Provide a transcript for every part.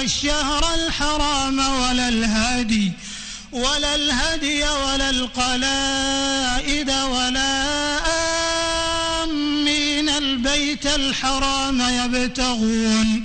الشهر الحرام ولا الهدي ولا الهدي ولا القلائد ولا آمين. البيت الحرام يبتغون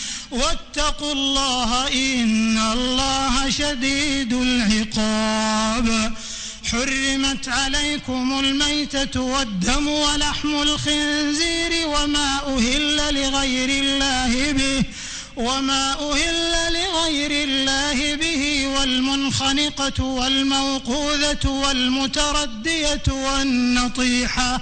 واتقوا الله إن الله شديد العقاب. حرمت عليكم الميتة والدم ولحم الخنزير وما أهل لغير الله به وما أهل لغير الله به والمنخنقة والموقوذة والمتردية والنطيحة.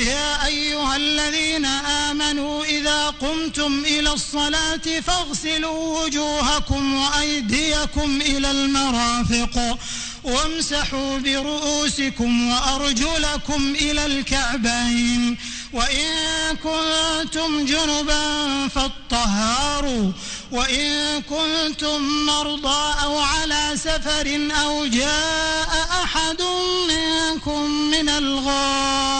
يا أيها الذين آمنوا إذا قمتم إلى الصلاة فاغسلوا وجوهكم وأيديكم إلى المرافق وامسحوا برؤوسكم وأرجلكم إلى الكعبين وإن كنتم جنبا فاطهاروا وإن كنتم مرضى أو على سفر أو جاء أحد منكم من الغار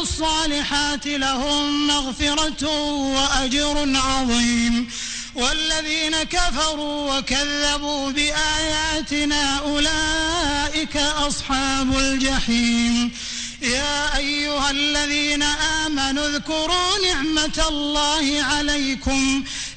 الصالحات لهم مغفرة وأجر عظيم. والذين كفروا وكذبوا بآياتنا أولئك أصحاب الجحيم. يا أيها الذين آمنوا اذكروا نعمة الله عليكم.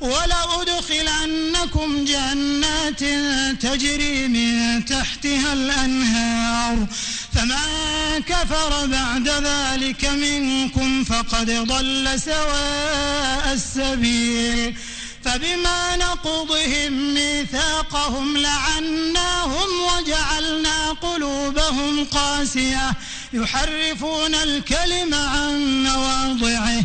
ولأدخلنكم جنات تجري من تحتها الأنهار فمن كفر بعد ذلك منكم فقد ضل سواء السبيل فبما نقضهم ميثاقهم لعناهم وجعلنا قلوبهم قاسية يحرفون الكلم عن مواضعه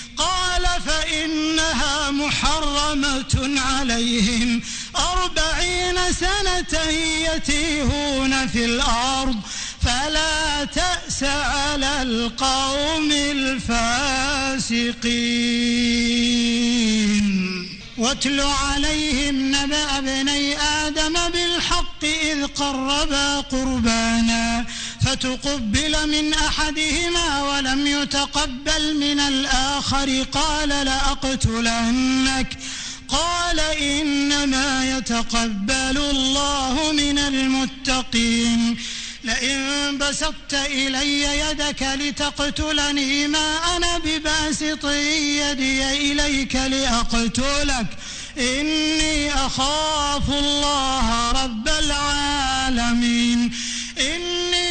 قال فإنها محرمة عليهم أربعين سنة يتيهون في الأرض فلا تأس على القوم الفاسقين. واتل عليهم نبأ بني آدم بالحق إذ قربا قربانا فتقبل من أحدهما ولم يتقبل من الآخر قال لأقتلنك. قال إنما يتقبل الله من المتقين. لئن بسطت إلي يدك لتقتلني ما أنا بباسط يدي إليك لأقتلك. إني أخاف الله رب العالمين. إني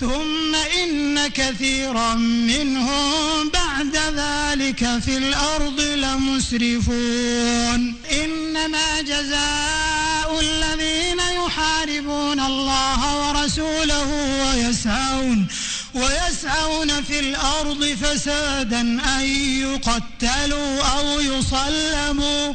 ثم إن كثيرا منهم بعد ذلك في الأرض لمسرفون. إنما جزاء الذين يحاربون الله ورسوله ويسعون ويسعون في الأرض فسادا أن يقتلوا أو يصلموا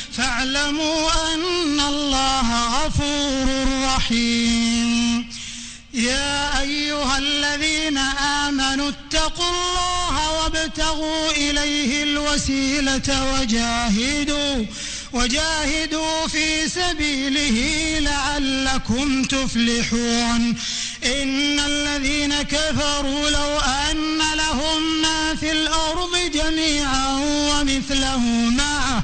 فاعلموا أن الله غفور رحيم. يا أيها الذين آمنوا اتقوا الله وابتغوا إليه الوسيلة وجاهدوا وجاهدوا في سبيله لعلكم تفلحون. إن الذين كفروا لو أن لهم ما في الأرض جميعا ومثله معه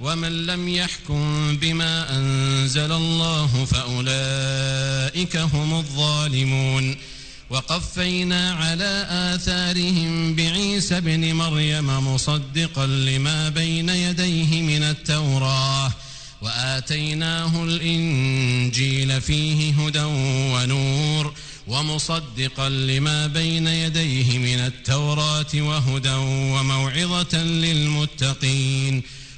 ومن لم يحكم بما أنزل الله فأولئك هم الظالمون وقفينا على آثارهم بعيسى بن مريم مصدقا لما بين يديه من التوراة وآتيناه الإنجيل فيه هدى ونور ومصدقا لما بين يديه من التوراة وهدى وموعظة للمتقين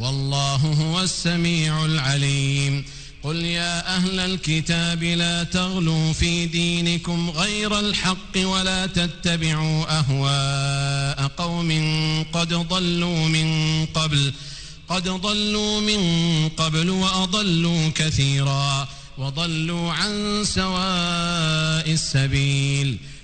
والله هو السميع العليم. قل يا أهل الكتاب لا تغلوا في دينكم غير الحق ولا تتبعوا أهواء قوم قد ضلوا من قبل قد ضلوا من قبل وأضلوا كثيرا وضلوا عن سواء السبيل.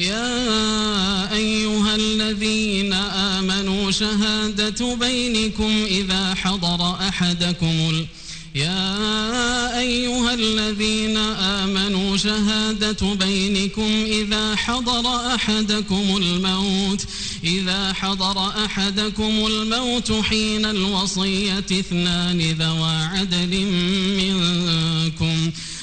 يا أيها الذين آمنوا شهادة بينكم إذا حضر أحدكم يا أيها الذين آمنوا شهادة بينكم إذا حضر أحدكم الموت إذا حضر أحدكم الموت حين الوصية اثنان ذوا عدل منكم.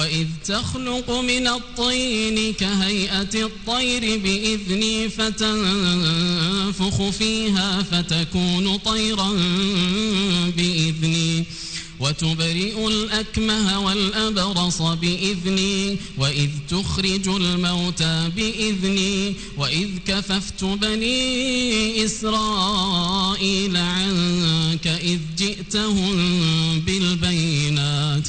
وَإِذْ تَخْلُقُ مِنَ الطَّيْنِ كَهَيْئَةِ الطَّيْرِ بِإِذْنِي فَتَنفُخُ فِيهَا فَتَكُونُ طَيْرًا بِإِذْنِي وتبرئ الأكمه والأبرص بإذني وإذ تخرج الموتى بإذني وإذ كففت بني إسرائيل عنك إذ جئتهم بالبينات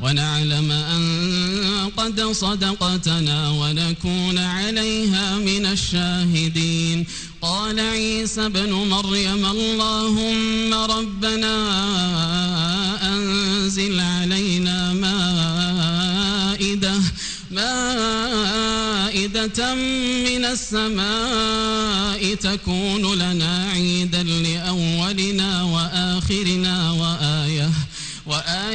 ونعلم أن قد صدقتنا ونكون عليها من الشاهدين. قال عيسى بن مريم اللهم ربنا أنزل علينا مائدة مائدة من السماء تكون لنا عيدا لأولنا وآخرنا وآخرنا